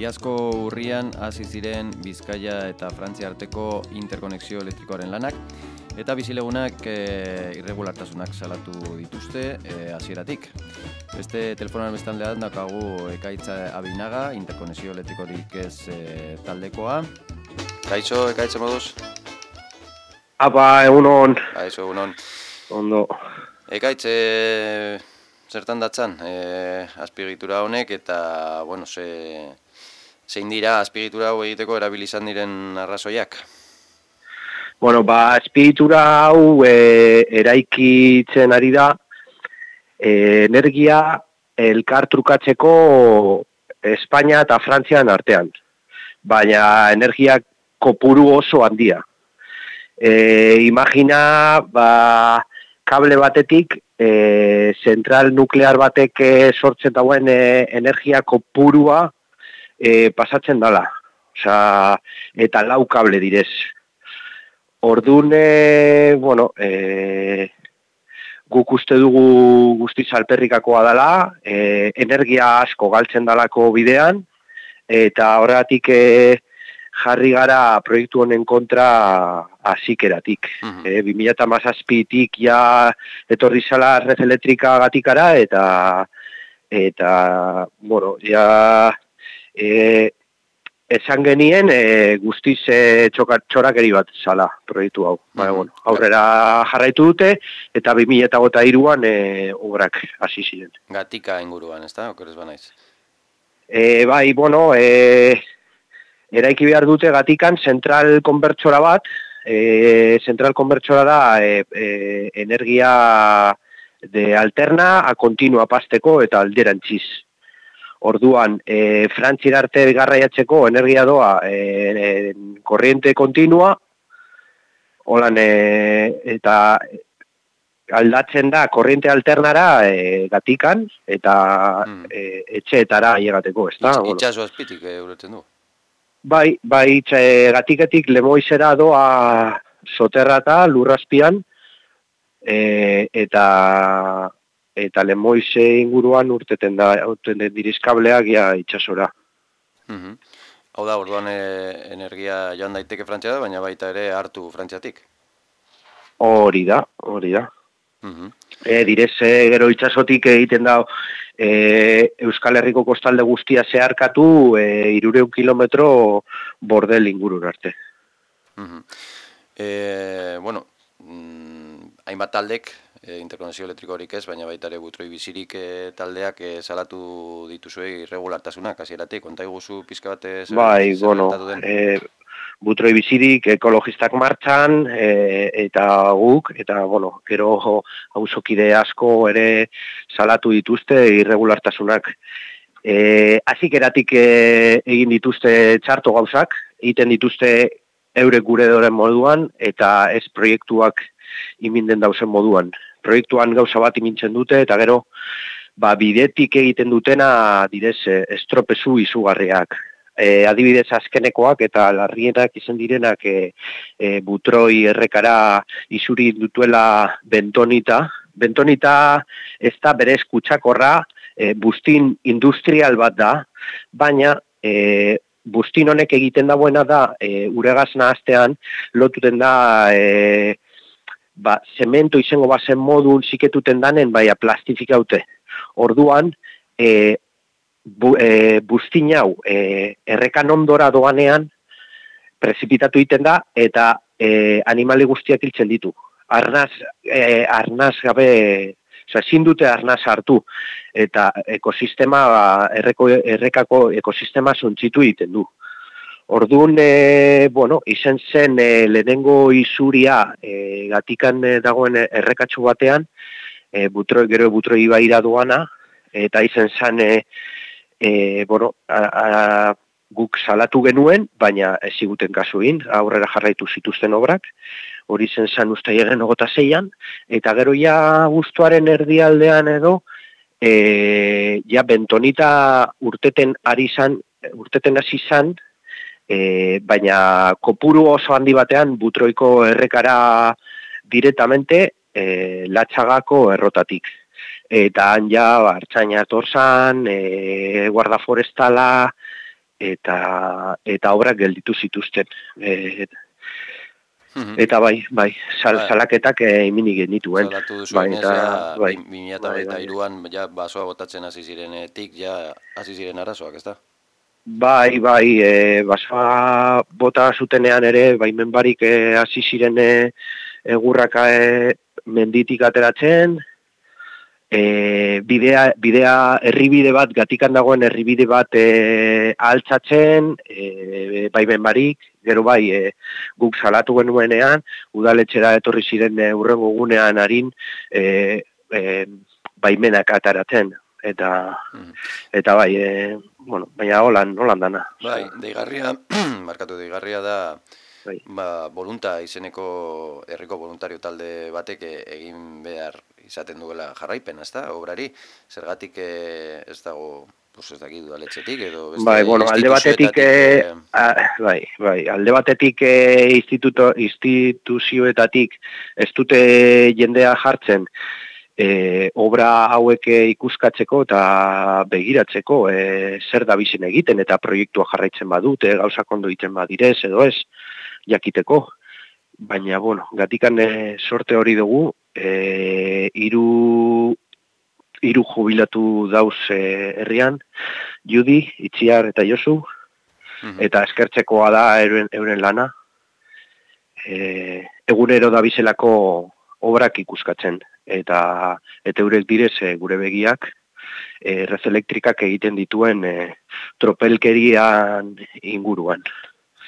Iazko urrian hasi ziren Bizkaia eta Frantzia arteko interkonexio elektrikoaren lanak eta bizilegunak e, irregulartasunak salatu dituzte e, hasieratik. Beste telefonan bestan lehan dakagu ekaitza abinaga, interkonexio elektrikorik ez e, taldekoa. Kaixo, ekaitza moduz? Apa, egunon. Kaixo, egunon. Ondo. Ekaitze zertan datzan, e, azpigitura honek eta, bueno, ze, zein dira azpigitura hau egiteko erabilizan diren arrazoiak? Bueno, ba, azpigitura hau e, eraikitzen ari da e, energia elkar trukatzeko Espainia eta Frantzian artean. Baina energiak kopuru oso handia. E, imagina, ba, kable batetik, e, zentral nuklear batek sortzen dauen e, energia kopurua e, pasatzen dala. Osa, eta lau kable direz. Orduan, e, bueno, e, guk uste dugu guzti salperrikakoa dela, e, energia asko galtzen dalako bidean, eta horregatik e, jarri gara proiektu honen kontra azikeratik. Mm -hmm. e, 2008-tik ja etorri zala red elektrika gatikara, eta, eta bueno, ja e, esan genien e, guztiz e, txorakeri bat zala proiektu hau. -hmm. bueno, aurrera jarraitu dute eta 2000 eta gota iruan e, obrak hasi ziren. Gatika inguruan, ez da? Okorez banaiz? E, bai, bueno, e, eraiki behar dute gatikan zentral konbertsora bat, e, zentral konbertsora da e, e, energia de alterna a continua pasteko eta alderantziz. Orduan, e, Frantzira arte garraiatzeko energia doa e, e, korriente kontinua, holan, e, eta aldatzen da korriente alternara e, gatikan, eta mm. e, etxeetara llegateko, ez da? Itx, itxaso azpitik, e, du? Bai, bai, itxe, gatiketik lemoizera doa soterrata, lurraspian, e, eta eta lemoize inguruan urteten da urteten dirizkableak ja itsasora. Mhm. Hau da, orduan e, energia joan daiteke Frantzia baina baita ere hartu Frantziatik. Hori da, hori da. Mhm. E, direz, e, gero itsasotik egiten da e, Euskal Herriko kostalde guztia zeharkatu e, irureun kilometro bordel ingurun arte. Mhm. E, bueno, mm, hainbat taldek e, interkonexio elektrikorik ez, baina baita ere butroi bizirik e, taldeak e, salatu dituzue irregulartasunak, hasieratik konta iguzu pizka bat ez? Bai, bueno, e, butroi bizirik ekologistak martxan e, eta guk, eta bueno, gero hausokide asko ere salatu dituzte irregulartasunak. E, azik eratik e, egin dituzte txarto gauzak, egiten dituzte eurek gure doren moduan, eta ez proiektuak iminden dausen moduan proiektuan gauza bat imintzen dute, eta gero, ba, bidetik egiten dutena, direz, estropezu izugarriak. E, adibidez azkenekoak eta larrienak izan direnak e, e, butroi errekara izuri dutuela bentonita. Bentonita ez da bere eskutsakorra, e, bustin industrial bat da, baina e, bustin honek egiten da buena da, e, uregaz nahaztean, lotuten da e, ba, zemento izango bazen modun siketuten danen, baina plastifikaute. Orduan, e, bu, e, bustin hau, e, errekan ondora doanean, prezipitatu egiten da, eta e, animali guztiak hiltzen ditu. Arnaz, e, arnaz gabe, oza, ezin dute arnaz hartu, eta ekosistema, erreko, errekako ekosistema zontzitu egiten du. Orduan, e, bueno, izen zen e, lehenengo izuria e, gatikan e, dagoen errekatsu batean, e, butro, gero butro ibaira duana, eta izen zen, e, e, bueno, a, a, guk salatu genuen, baina ez ziguten kasuin, aurrera jarraitu zituzten obrak, hori zen zen usta egen ogota zeian, eta gero ja guztuaren erdialdean edo, e, ja bentonita urteten ari zan, urteten hasi zan, e, baina kopuru oso handi batean butroiko errekara directamente e, latxagako errotatik. Eta han ja, hartzaina atorzan, e, guarda forestala, eta eta obrak gelditu zituzten. E, Eta bai, bai, sal, bai. salaketak iminik genituen. Salatu duzu bai, eta, bai, bai, bai, an ja, basoa botatzen hasi zirenetik, ja, hasi ziren arazoak, ez da? Bai, bai, e, basoa bota zutenean ere, bai, menbarik hasi ziren egurraka e, menditik ateratzen, e, bidea, bidea herribide bat, gatikan dagoen herribide bat e, altzatzen, e, bai barik, gero bai, e, guk salatu genuenean, udaletxera etorri ziren e, urrengo gunean harin, e, e, baimenak ataratzen, eta mm. eta bai, e, bueno, baina holan, holan dana. Bai, deigarria, markatu deigarria da, bai. ba, volunta izeneko herriko voluntario talde batek egin behar izaten duela jarraipen, ezta? Obrari, zergatik eh, ez dago pues ez dakit udaletxetik edo beste bai, bueno, alde batetik eh, bai, bai, alde batetik eh, instituto, instituzioetatik ez dute jendea jartzen e, obra hauek ikuskatzeko eta begiratzeko e, zer da bizin egiten eta proiektua jarraitzen badute, gauza kondo egiten badirez edo ez jakiteko baina bueno, gatikan e, sorte hori dugu e, iru, iru jubilatu dauz e, herrian, Judi, Itziar eta Josu, mhm. eta eskertzekoa da euren, euren lana, e, egunero da bizelako obrak ikuskatzen, eta eta eurek direz e, gure begiak, e, rez elektrikak egiten dituen e, tropelkerian inguruan.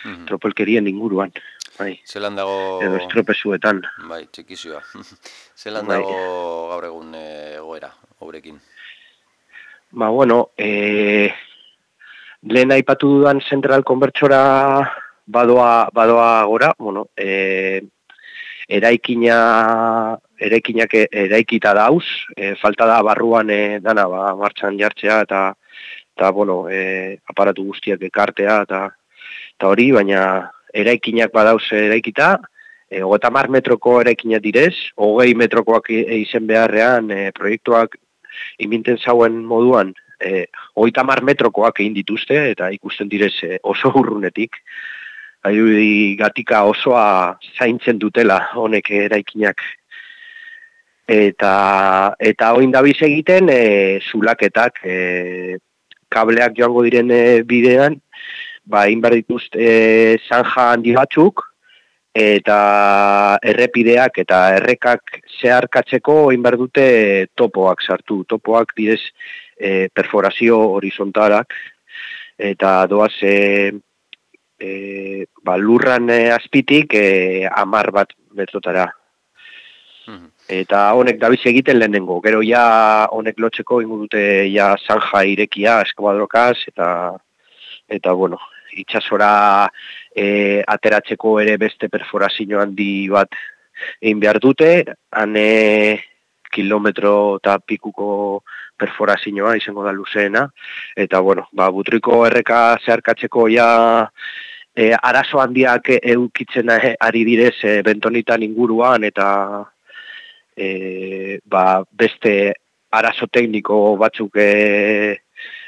Mm Tropelkerien inguruan. Bai. Zelan dago... Edo estropezuetan. Bai, txikizua. Zelan bai. dago gaur egun eh, egoera, obrekin? Ba, bueno, e, lehen aipatu dudan Central Convertsora badoa, badoa gora, bueno, e, eraikina, eraikinak eraikita dauz, e, falta da barruan e, dana, ba, martxan jartzea, eta, eta bueno, e, aparatu guztiak ekartea, eta, eta hori, baina eraikinak badauz eraikita, e, ogeta mar metroko eraikinak direz, hogei metrokoak e, izen beharrean e, proiektuak iminten zauen moduan, e, ogeta mar metrokoak egin dituzte, eta ikusten direz oso urrunetik, Ahi, gatika osoa zaintzen dutela honek eraikinak. Eta, eta hoin dabiz egiten, e, zulaketak, e, kableak joango diren e, bidean, ba, inbar dituzte e, zanja handi batzuk, eta errepideak eta errekak zeharkatzeko inbar dute topoak sartu. Topoak direz e, perforazio horizontalak, eta doaz e, e, ba, lurran e, azpitik e, amar bat betzotara. Mhm. Eta honek dabiz egiten lehenengo. Gero ja honek lotzeko ingo dute ja zanja irekia eskabadrokaz eta eta bueno, itxasora e, ateratzeko ere beste perforazio handi bat egin behar dute, hane kilometro eta pikuko perforazioa izango da luzeena, eta bueno, ba, butriko erreka zeharkatzeko ja e, arazo handiak eukitzen ari direz e, bentonitan inguruan, eta e, ba, beste arazo tekniko batzuk e,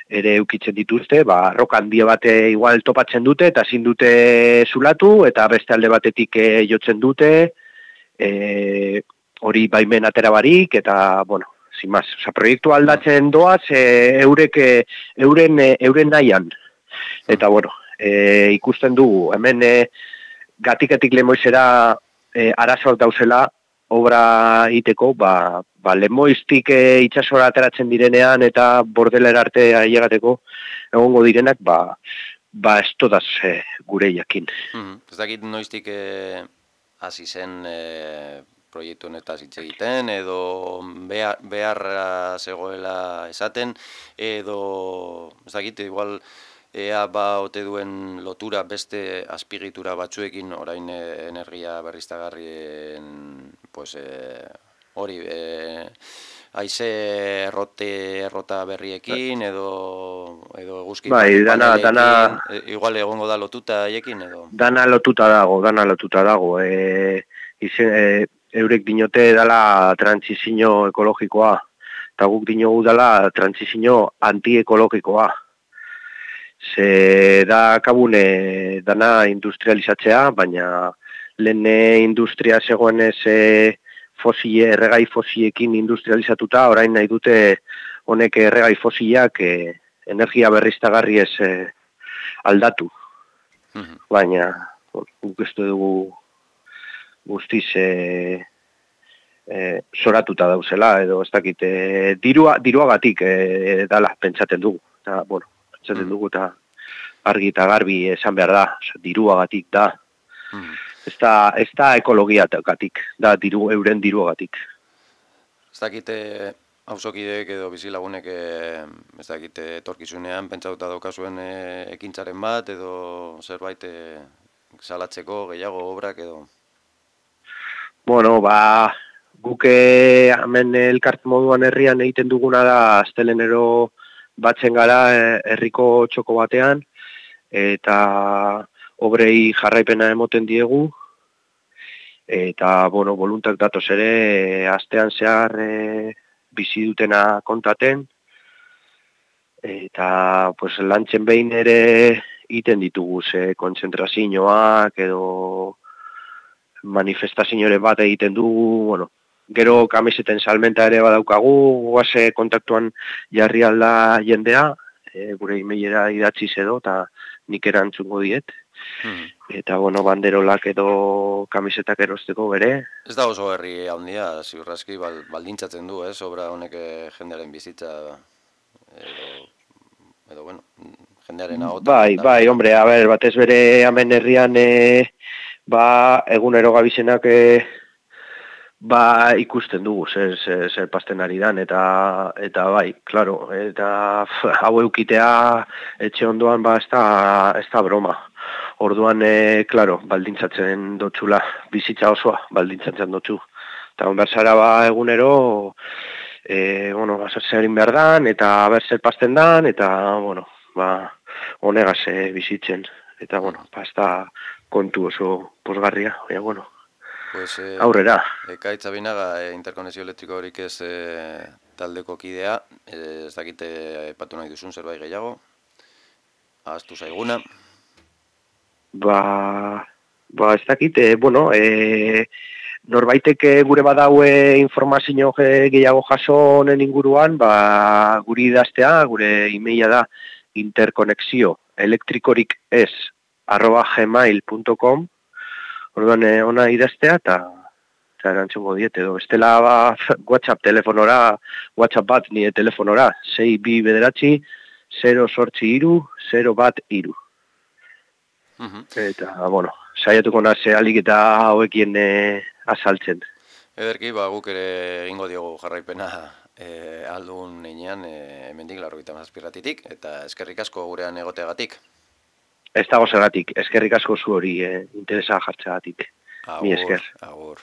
ere eukitzen dituzte, ba, roka handia bate igual topatzen dute, eta zin dute zulatu, eta beste alde batetik e, jotzen dute, e, hori baimen atera barik, eta, bueno, zin maz, oza, proiektu aldatzen doaz, e, eurek, euren, euren nahian. Eta, bueno, e, ikusten dugu, hemen e, gatiketik lemoizera e, arazoak dauzela, obra iteko, ba, ba lemoiztik e, itxasora ateratzen direnean eta bordelera arte ailegateko egongo direnak, ba, ba ez todaz e, gure jakin. Mm Ez dakit noiztik e, hasi zen e, proiektu honetaz hitz egiten, edo behar, beharra zegoela esaten, edo ez dakit, igual ea ba ote duen lotura beste azpigitura batzuekin orain energia berriztagarrien pues, e, hori, e, aize errote errota berriekin edo edo eguzki bai, dana, dana, igual egongo da lotuta haiekin edo? Dana lotuta dago dana lotuta dago e, ize, e, eurek dinote dala transizio ekologikoa eta guk dinogu dala transizio antiekologikoa Ze da kabune dana industrializatzea, baina lehen industria zegoen ez fosile, erregai fosiekin industrializatuta, orain nahi dute honek erregai fosiak e, energia berriztagarri ez e, aldatu. Mhm. Baina, guk ez dugu guztiz e, e, soratuta dauzela, edo ez dakit, e, dirua, diruagatik e, dala pentsaten dugu. Ta, bueno, pentsaten mhm. dugu, eta argi eta garbi esan behar da, diruagatik da. Mm ez da, ez da ekologia gatik, da diru, euren diruagatik. Ez dakite hausokideek edo bizilagunek eh, ez dakite etorkizunean pentsatuta daukazuen e, ekintzaren bat edo zerbait e, salatzeko gehiago obrak edo? Bueno, ba, guke hemen elkart moduan herrian egiten duguna da astelenero batzen gara herriko txoko batean eta obrei jarraipena emoten diegu, eta, bueno, voluntak datoz ere, astean zehar e, bizi dutena kontaten, eta, pues, lantzen behin ere iten ditugu, ze kontzentrazioak edo manifestazioare bat egiten dugu, bueno, gero kamiseten salmenta ere badaukagu, guaze kontaktuan jarri alda jendea, e, gure imeilera idatzi edo, eta nik erantzungo diet. Hmm. Eta, bueno, banderolak edo kamisetak erosteko bere. Ez da oso herri handia, ziurraski baldintzatzen du, eh, sobra honek eh, jendearen bizitza edo, edo bueno, jendearen ahota. Bai, bai, hombre, a ber, batez bere hemen herrian, e, ba, egunero gabizenak e, ba ikusten dugu zer, zer, zer pasten ari dan eta eta bai, claro, eta hau eukitea etxe ondoan ba ez da, broma. Orduan, e, claro, baldintzatzen dotzula, bizitza osoa baldintzatzen dotzu. Eta on zara ba egunero, e, bueno, zerin behar dan, eta ber zer pasten dan, eta, bueno, ba, honegaz e, bizitzen. Eta, bueno, ba, ez da kontu oso posgarria, ja, bueno, Pues, eh, Aurrera. Ekaitza binaga eh, interkonezio elektriko horik ez eh, taldeko kidea, ez dakite epatu nahi duzun zerbait gehiago, ahaztu zaiguna. Ba, ba ez dakite, bueno, eh, norbaitek gure badaue informazio gehiago jaso honen inguruan, ba, guri idaztea, gure imeia da interkonexio elektrikorik ez arroba gmail.com Orduan eh, ona idaztea eta eta erantzungo diete edo bestela ba, WhatsApp telefonora, WhatsApp bat nire telefonora, 6 bi bederatzi, 0 sortzi iru, 0 bat iru. Eta, bueno, saiatuko naze alik eta hauekien e, azaltzen. Ederki, ba, guk ere egingo diogu jarraipena e, aldun neinean, e, mendik larro eta eta eskerrik asko gurean egoteagatik. Ez dago zeratik, eskerrik asko zu hori, eh, interesa jartzeagatik. Agur, agur.